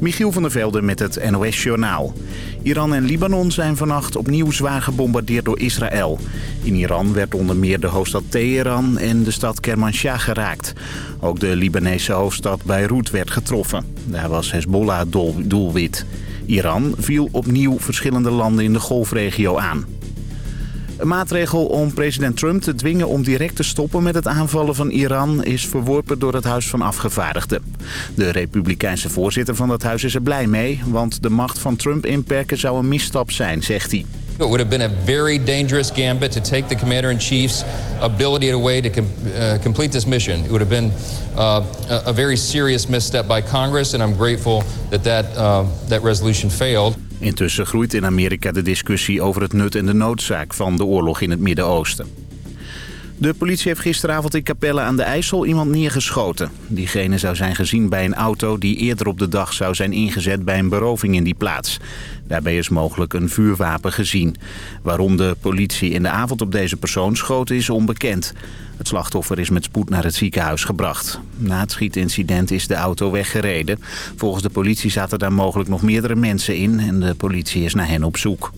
Michiel van der Velde met het NOS-journaal. Iran en Libanon zijn vannacht opnieuw zwaar gebombardeerd door Israël. In Iran werd onder meer de hoofdstad Teheran en de stad Kermanshah geraakt. Ook de Libanese hoofdstad Beirut werd getroffen. Daar was Hezbollah doelwit. Iran viel opnieuw verschillende landen in de golfregio aan. Een maatregel om president Trump te dwingen om direct te stoppen met het aanvallen van Iran is verworpen door het Huis van Afgevaardigden. De republikeinse voorzitter van dat huis is er blij mee, want de macht van Trump inperken zou een misstap zijn, zegt hij. It would have been a very dangerous gambit to take the commander-in-chief's ability away to com uh, complete this mission. It would have been uh, a very serious misstep by Congress, and I'm grateful that that, uh, that resolution failed. Intussen groeit in Amerika de discussie over het nut en de noodzaak van de oorlog in het Midden-Oosten. De politie heeft gisteravond in Capelle aan de IJssel iemand neergeschoten. Diegene zou zijn gezien bij een auto die eerder op de dag zou zijn ingezet bij een beroving in die plaats. Daarbij is mogelijk een vuurwapen gezien. Waarom de politie in de avond op deze persoon schoot is onbekend. Het slachtoffer is met spoed naar het ziekenhuis gebracht. Na het schietincident is de auto weggereden. Volgens de politie zaten daar mogelijk nog meerdere mensen in en de politie is naar hen op zoek.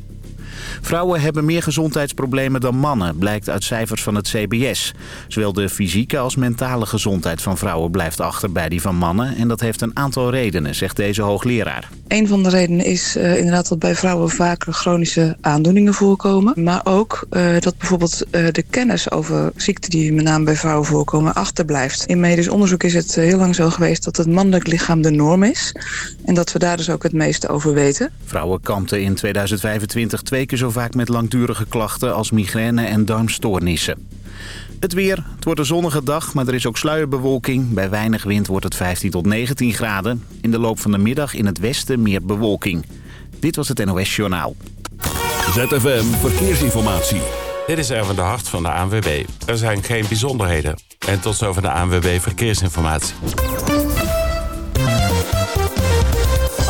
Vrouwen hebben meer gezondheidsproblemen dan mannen, blijkt uit cijfers van het CBS. Zowel de fysieke als mentale gezondheid van vrouwen blijft achter bij die van mannen. En dat heeft een aantal redenen, zegt deze hoogleraar. Een van de redenen is uh, inderdaad dat bij vrouwen vaker chronische aandoeningen voorkomen. Maar ook uh, dat bijvoorbeeld uh, de kennis over ziekten die met name bij vrouwen voorkomen achterblijft. In medisch onderzoek is het heel lang zo geweest dat het mannelijk lichaam de norm is. En dat we daar dus ook het meeste over weten. Vrouwen kampten in 2025 twee keer zo vaak met langdurige klachten als migraine en darmstoornissen. Het weer. Het wordt een zonnige dag, maar er is ook sluierbewolking. Bij weinig wind wordt het 15 tot 19 graden. In de loop van de middag in het westen meer bewolking. Dit was het NOS Journaal. ZFM Verkeersinformatie. Dit is Erwin de Hart van de ANWB. Er zijn geen bijzonderheden. En tot zover de ANWB Verkeersinformatie.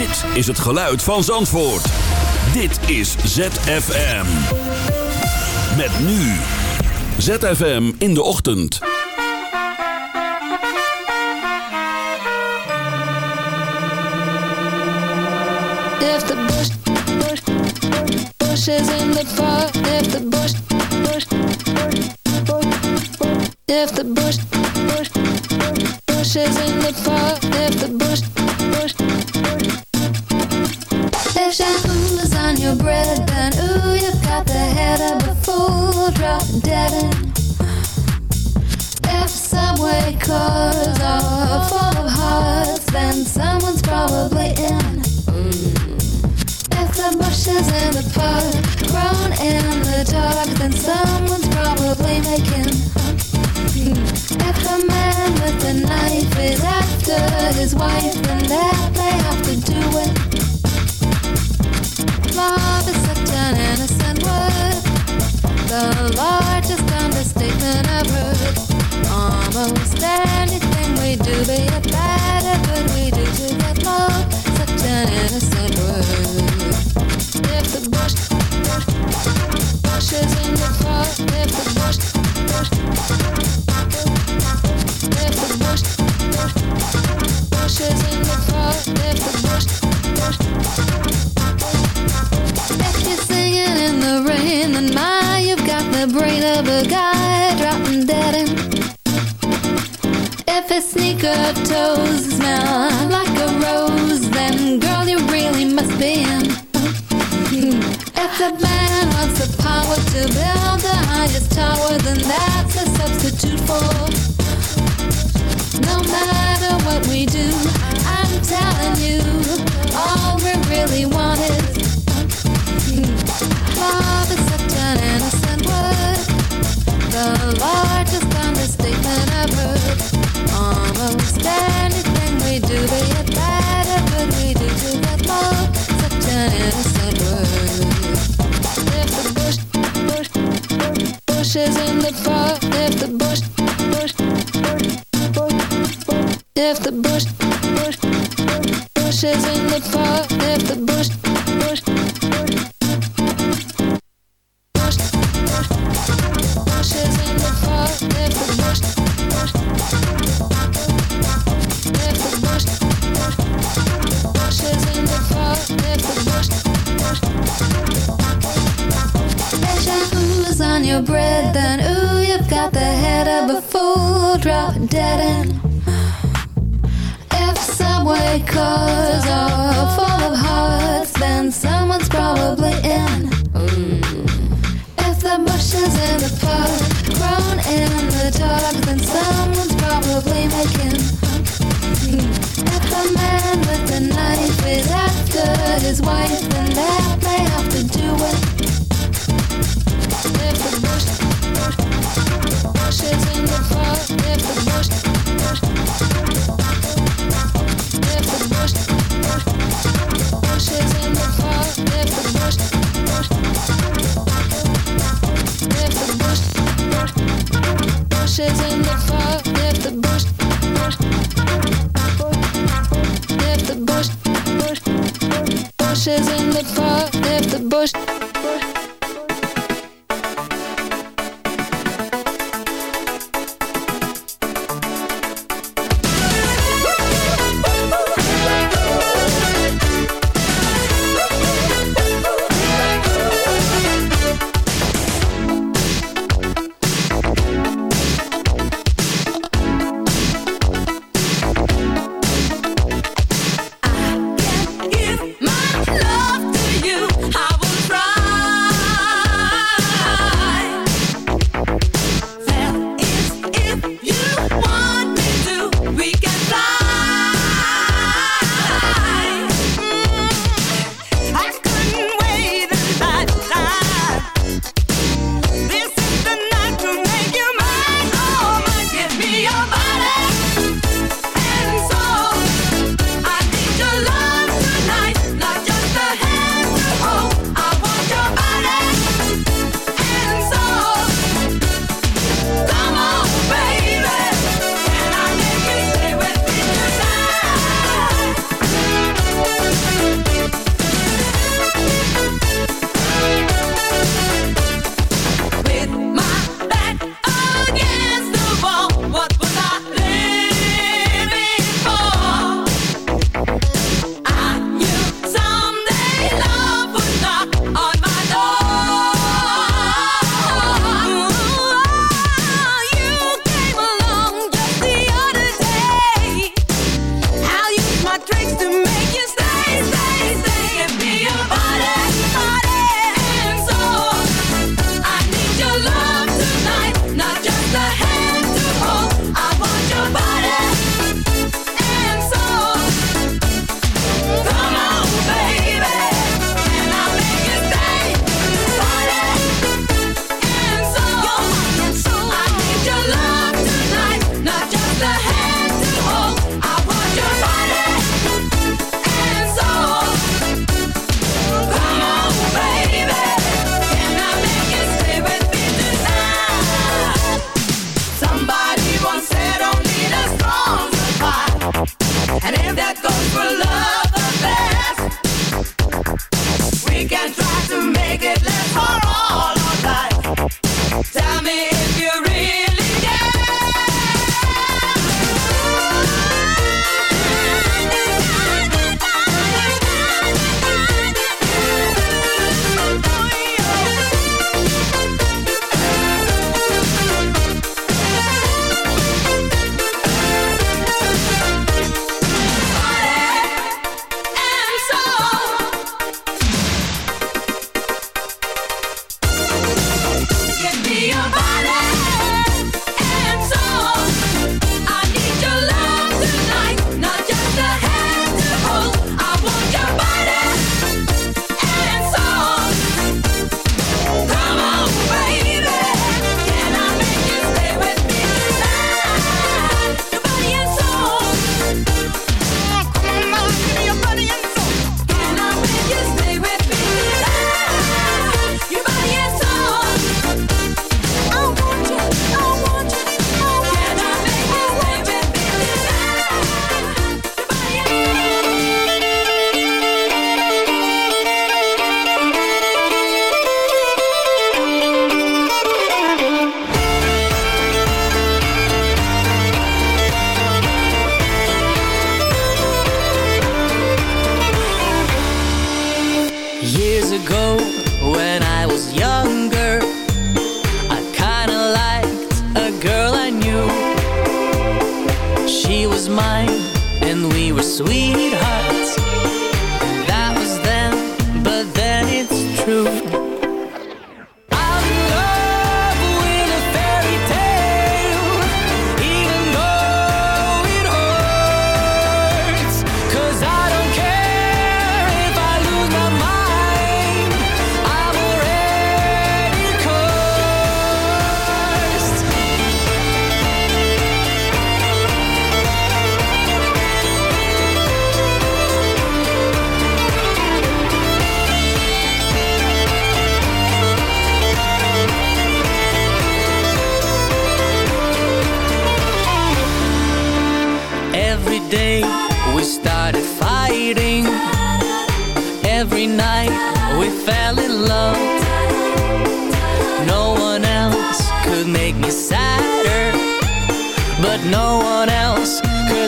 Dit is het geluid van Zandvoort. Dit is ZFM. Met nu. ZFM in de ochtend. The in the park, drop dead end. If subway cars are full of hearts, then someone's probably in. Mm. If the bushes in the park grown in the dark, then someone's probably making. Mm. If the man with the knife is after his wife, then that may have to do with. If the bush, bush is in the park, the bush,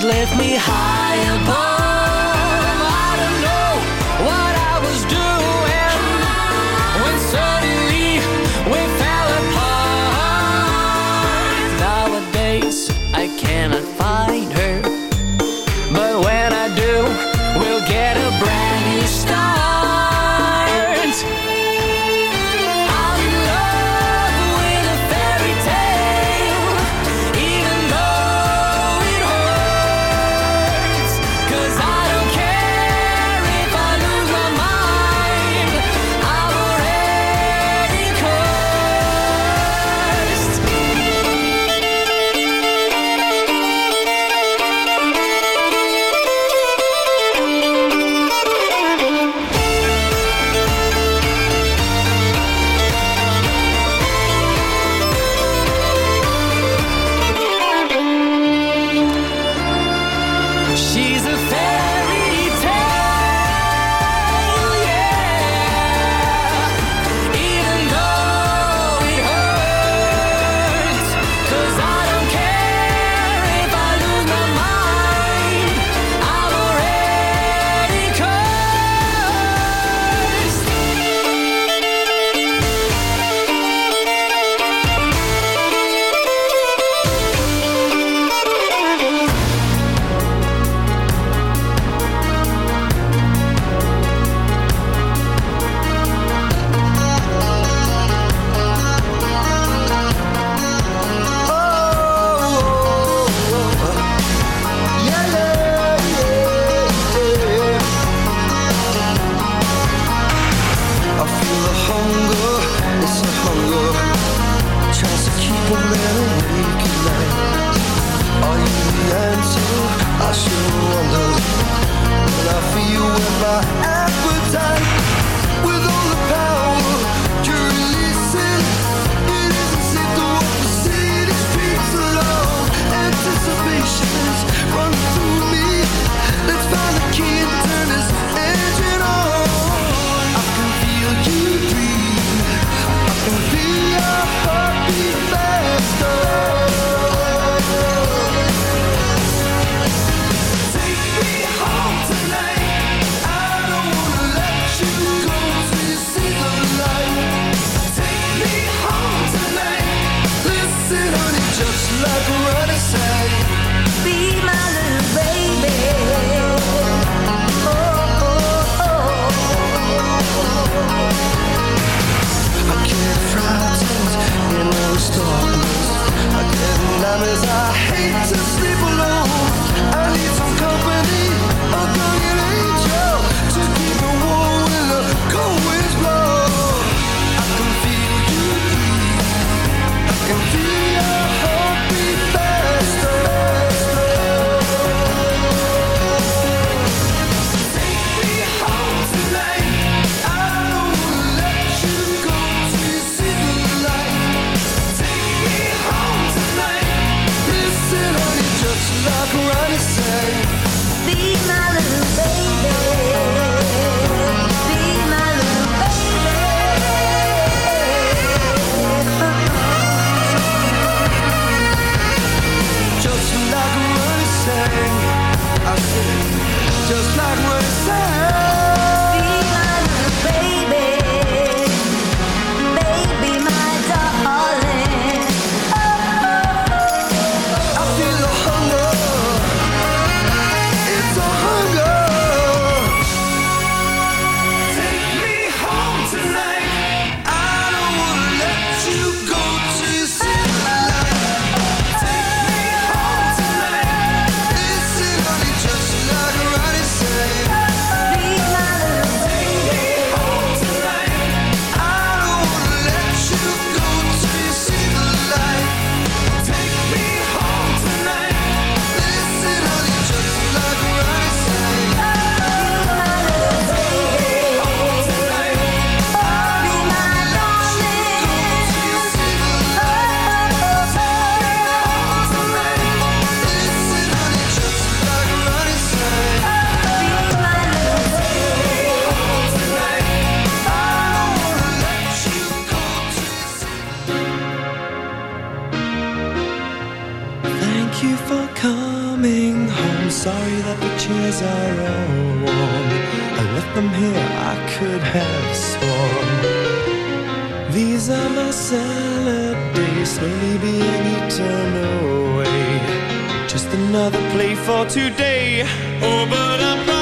lift me high above. Being eaten away. Just another play for today. Oh, but I'm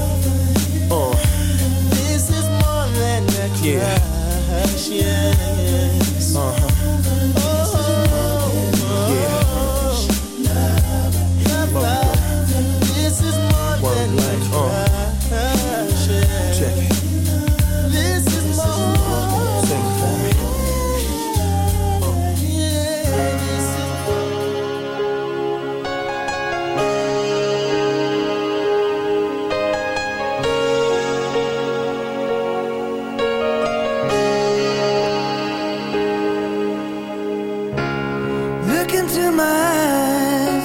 Yeah. crush, yes. into mine.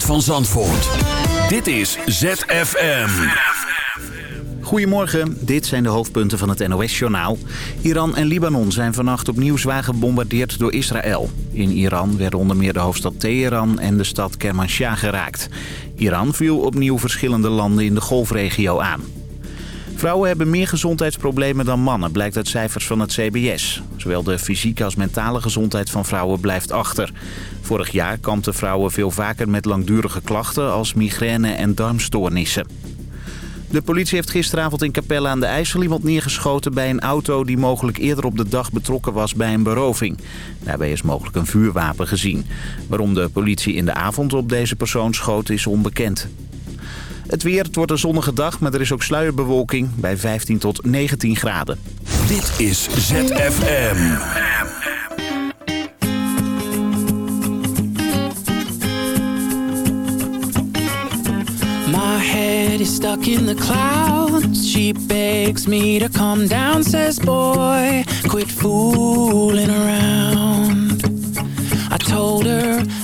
Van Zandvoort. Dit is ZFM. Goedemorgen, dit zijn de hoofdpunten van het NOS-journaal. Iran en Libanon zijn vannacht opnieuw zwaar gebombardeerd door Israël. In Iran werden onder meer de hoofdstad Teheran en de stad Kermanshah geraakt. Iran viel opnieuw verschillende landen in de golfregio aan. Vrouwen hebben meer gezondheidsproblemen dan mannen, blijkt uit cijfers van het CBS. Zowel de fysieke als mentale gezondheid van vrouwen blijft achter. Vorig jaar kampten vrouwen veel vaker met langdurige klachten als migraine en darmstoornissen. De politie heeft gisteravond in Capelle aan de IJssel iemand neergeschoten bij een auto die mogelijk eerder op de dag betrokken was bij een beroving. Daarbij is mogelijk een vuurwapen gezien. Waarom de politie in de avond op deze persoon schoot is onbekend. Het weer, het wordt een zonnige dag, maar er is ook sluierbewolking bij 15 tot 19 graden. Dit is ZFM. My head is stuck in the clouds. She begs me to come down, says, Boy, quit fooling around. I told her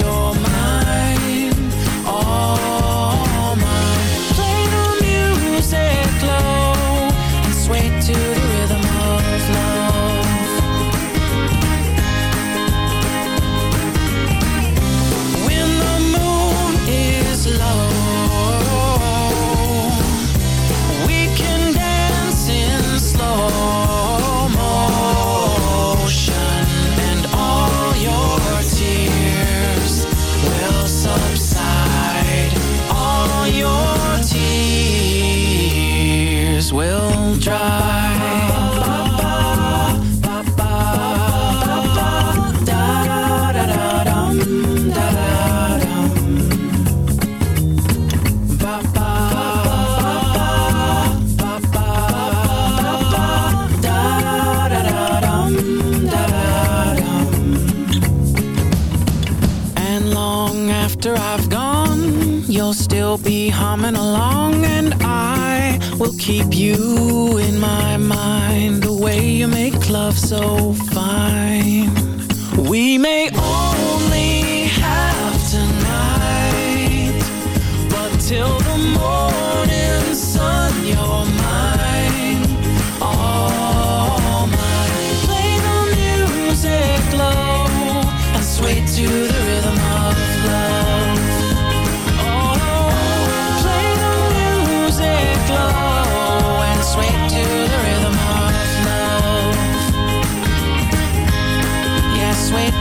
sun, after I've gone, you'll still be humming along, and I will keep you in my mind. The way you make love so fine. We may only have tonight, but till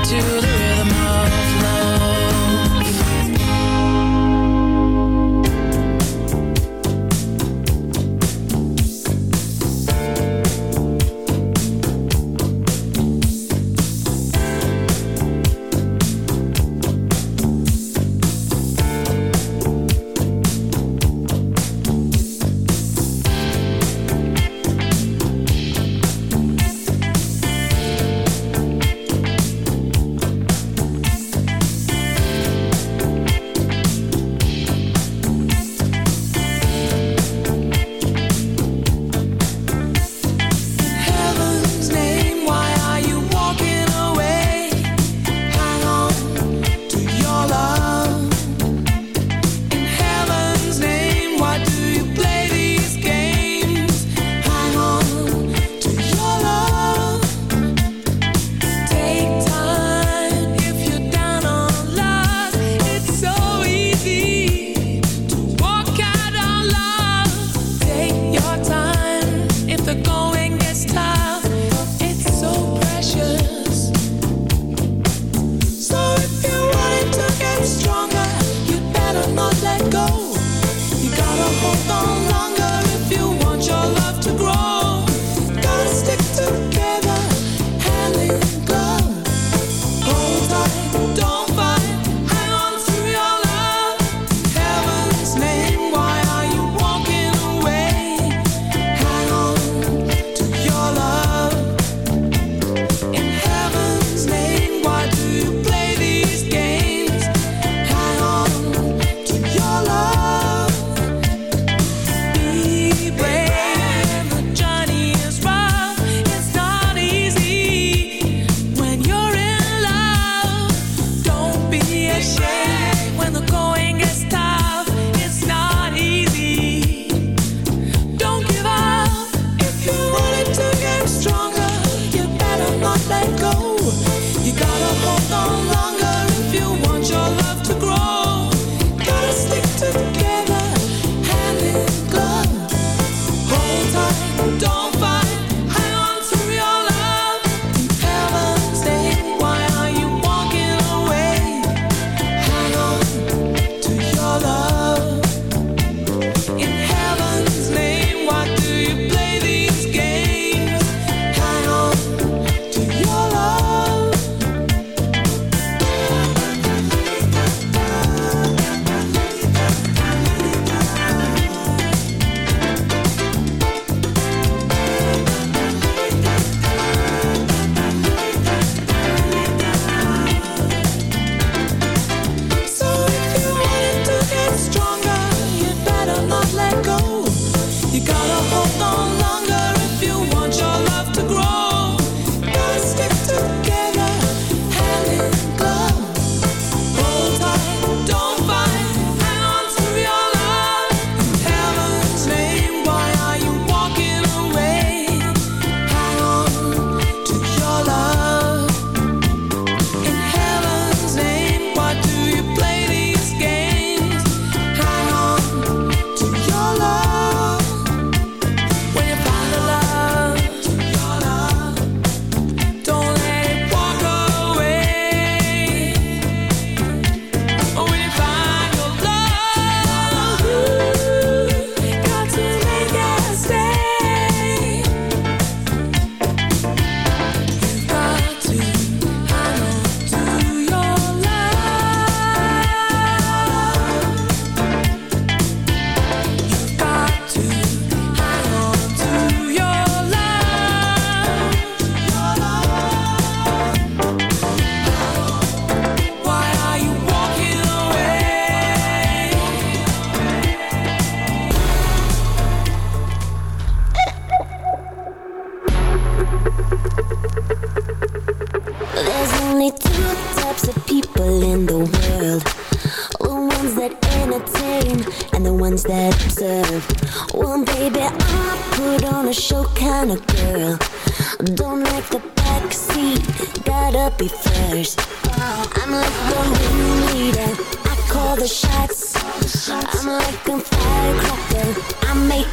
sway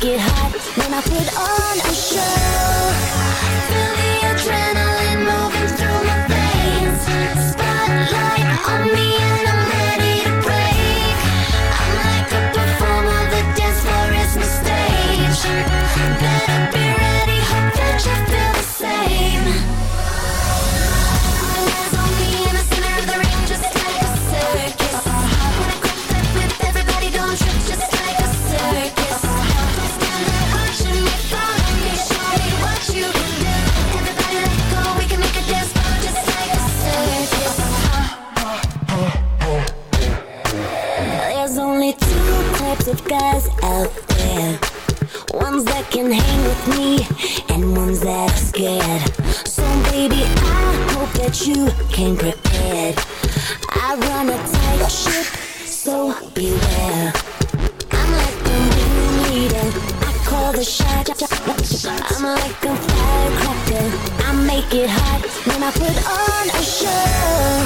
it hot when I put on a show. came prepared. I run a tight ship, so beware. I'm like the ringleader, I call the shot. I'm like a firecracker, I make it hot when I put on a show.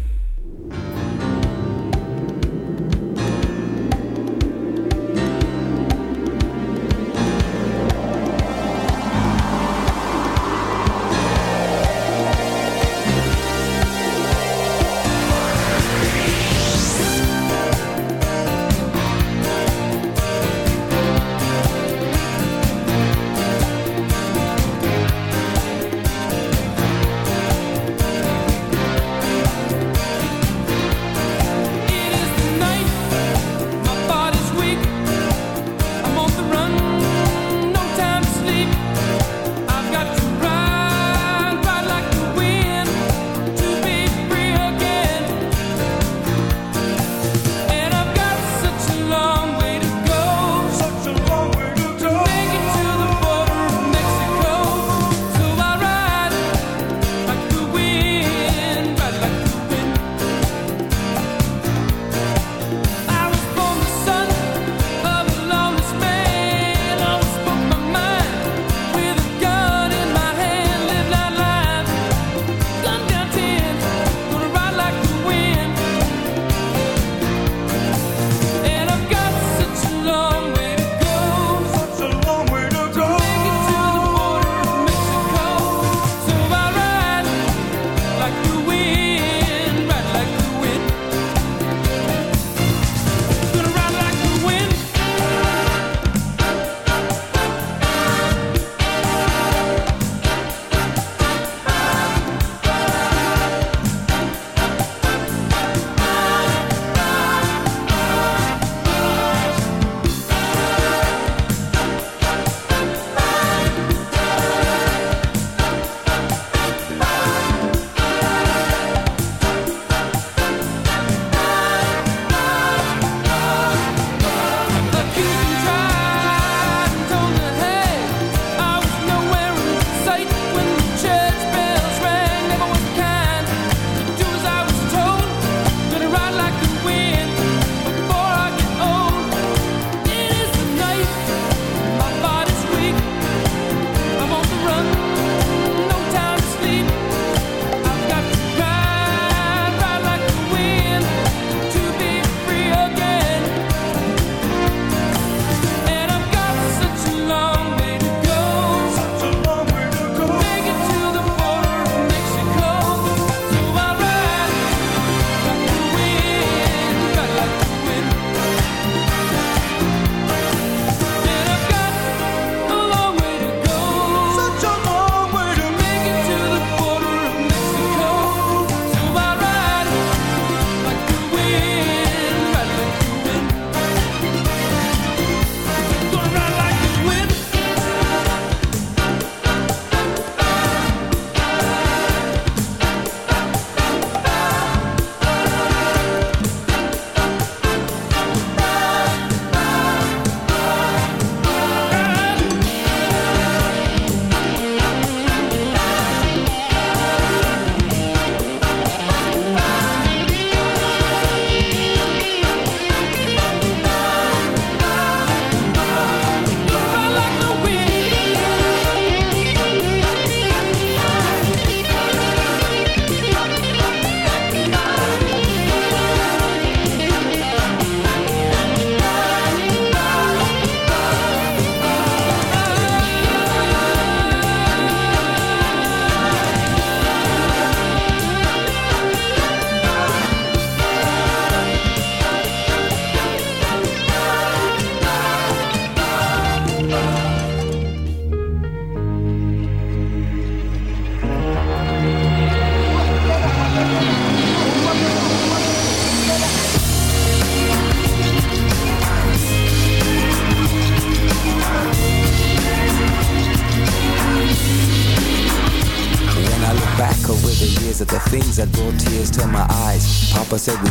Eyes. Papa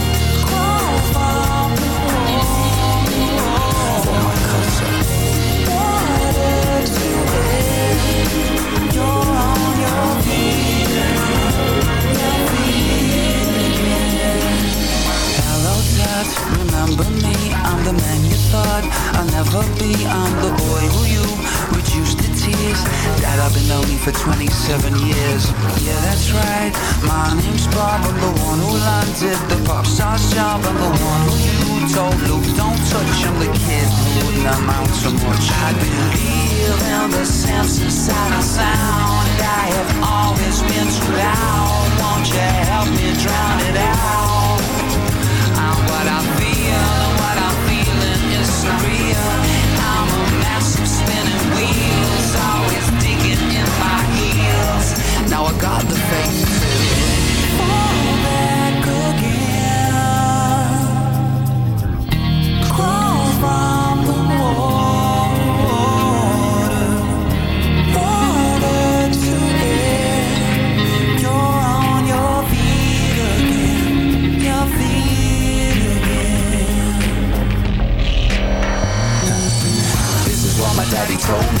Remember me? I'm the man you thought I'll never be. I'm the boy who you reduced to tears. Dad, I've been lonely for 27 years. Yeah, that's right. My name's Bob. I'm the one who landed the pop star's job. I'm the one who you told Luke, don't touch. I'm the kid wouldn't amount to much. I believe in the inside of sound. I have always been too loud. Won't you help me drown it out? Got the faith to fall back again. Crawl from the water, water to air. You're on your feet again, your feet again. This is what my daddy told me.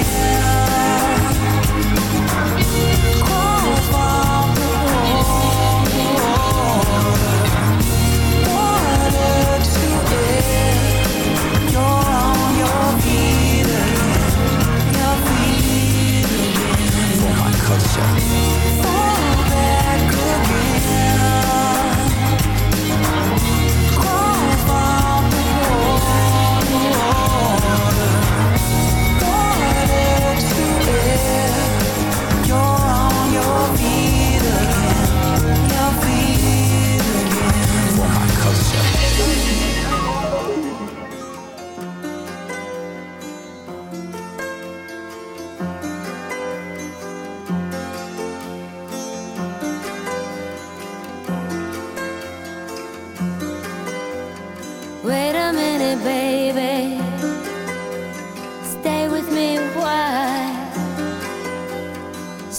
My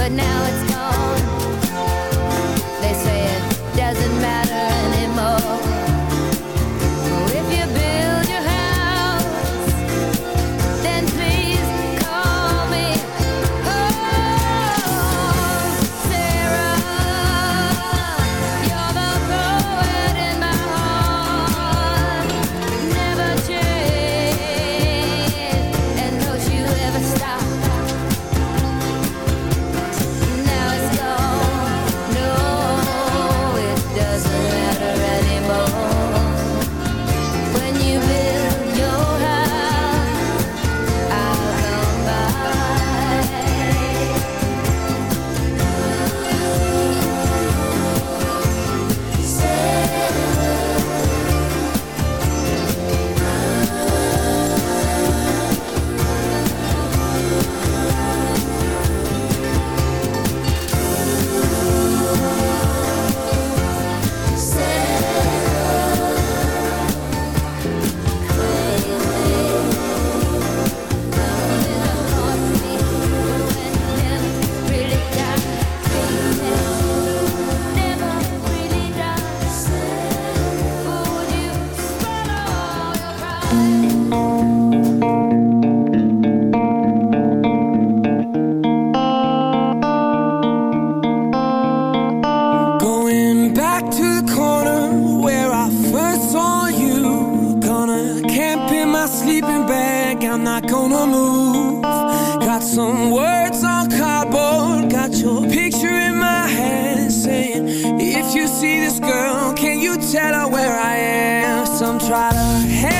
but now it's gotta have